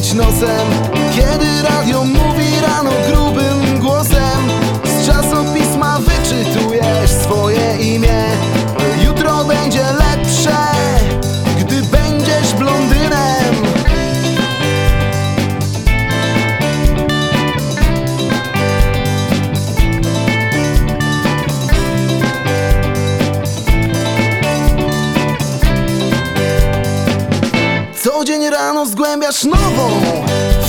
nosem. Kiedy radio mówi rano grubym Dzień rano zgłębiasz nową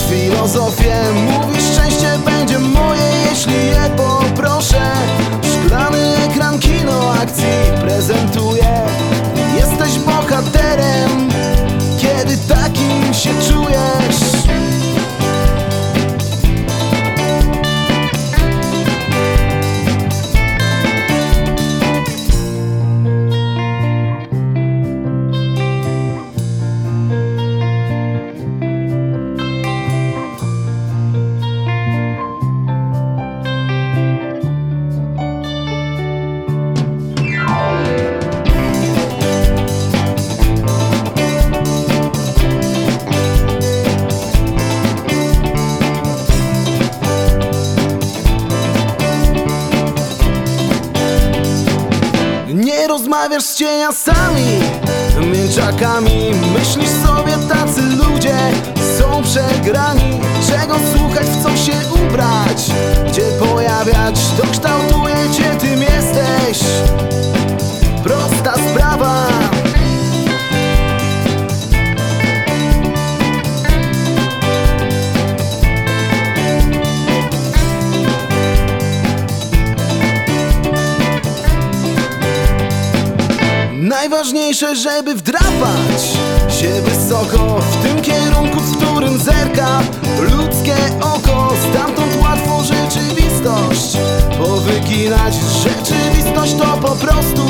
filozofię. Mówisz szczęście będzie moje, jeśli je poproszę rozmawiasz z cieniasami, mięczakami Myślisz sobie tacy ludzie są przegrani. Czego słuchać, w co się ubrać, gdzie pojawiać? To kształtuje cię, tym jesteś Najważniejsze, żeby wdrapać się wysoko W tym kierunku, w którym zerka ludzkie oko. Stamtąd łatwo rzeczywistość powyginać Rzeczywistość to po prostu